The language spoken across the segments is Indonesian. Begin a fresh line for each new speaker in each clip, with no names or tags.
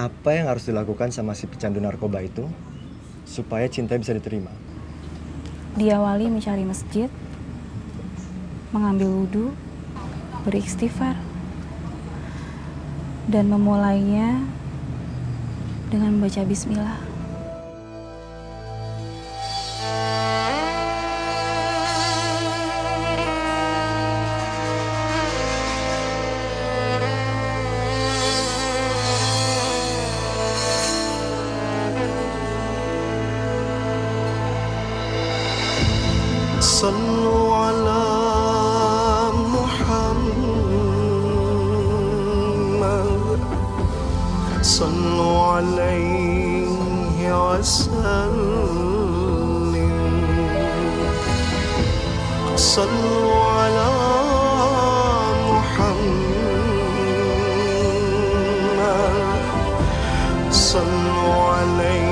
apa yang harus dilakukan sama si pecandu narkoba itu supaya cinta bisa diterima?
Diawali mencari masjid, mengambil wudhu, beristighfar, dan memulainya dengan membaca bismillah.
صلوا على محمد. صلوا عليه وسلم. صلوا على محمد. صلوا عليه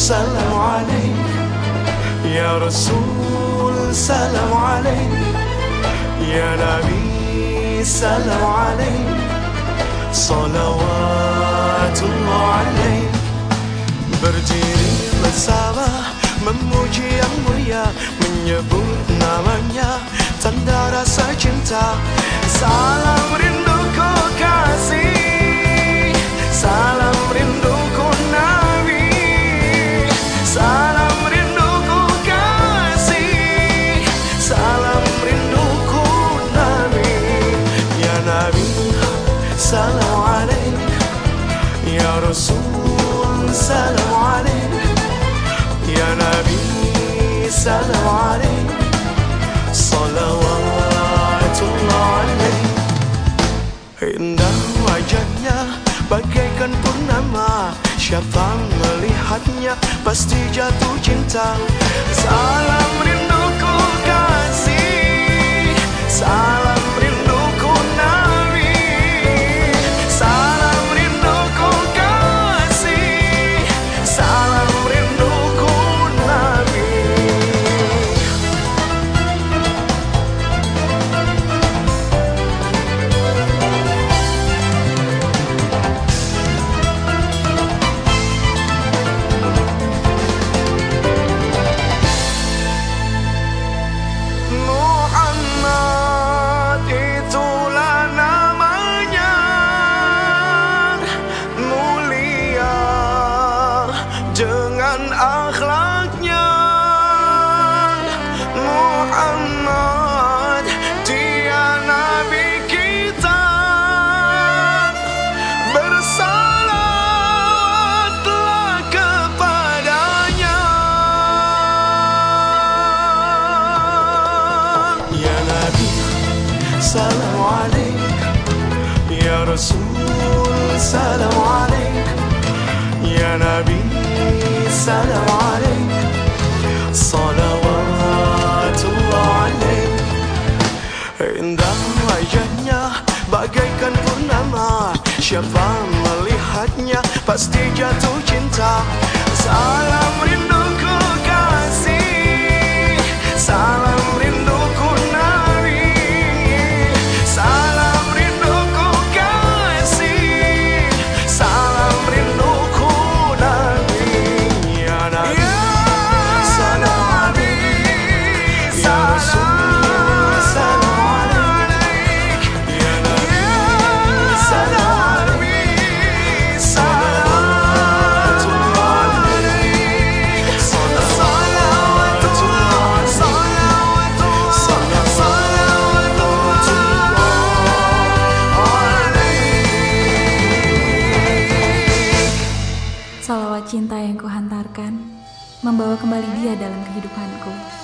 سلام عليك. يا رسول سلام عليك. يا نبي سلام عليك. صلوات الله عليك. برجيري بالسماء memuji yang mulia menyebut namanya tanda rasa cinta salam rindu Rasul Salam alaik Ya Nabi Salam alaik Salawatullah alaik Indah wajahnya bagaikan purnama. Siapa melihatnya pasti jatuh cinta. Salam rinduku dengan akhlaknya. Muhammad dia nabi kita. Bersalawatlah kepadanya. Ya Nabi Salam alaik Ya Rasul Salam alaik Ya Nabi Salam alaik Salawatullah alaik Indah wajahnya bagaikan purnama Siapa melihatnya pasti jatuh cinta Salam rinduku
cinta yang kuhantarkan membawa kembali dia dalam kehidupanku.